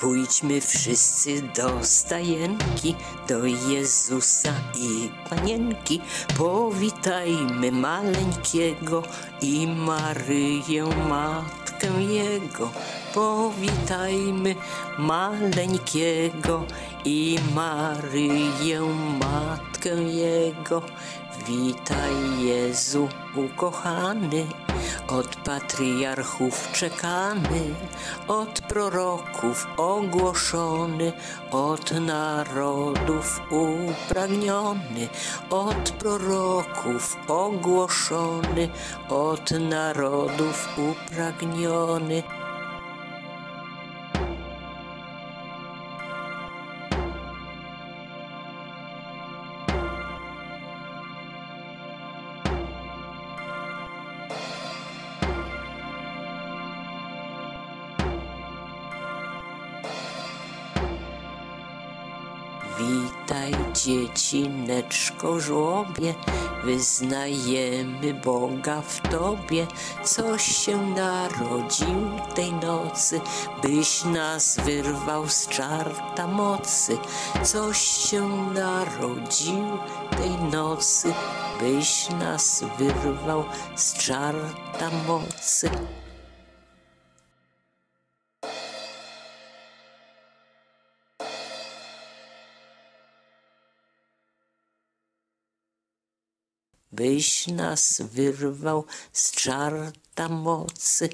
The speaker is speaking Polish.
Pójdźmy wszyscy do stajenki, do Jezusa i Panienki. Powitajmy maleńkiego i Maryję, Matkę Jego. Powitajmy maleńkiego i Maryję, Matkę Jego. Witaj Jezu ukochany, od patriarchów czekany, od proroków ogłoszony, od narodów upragniony, od proroków ogłoszony, od narodów upragniony. Witaj dziecineczko żłobie, wyznajemy Boga w Tobie, coś się narodził tej nocy, byś nas wyrwał z czarta mocy, coś się narodził tej nocy, byś nas wyrwał z czarta mocy. Byś nas wyrwał z czarta mocy.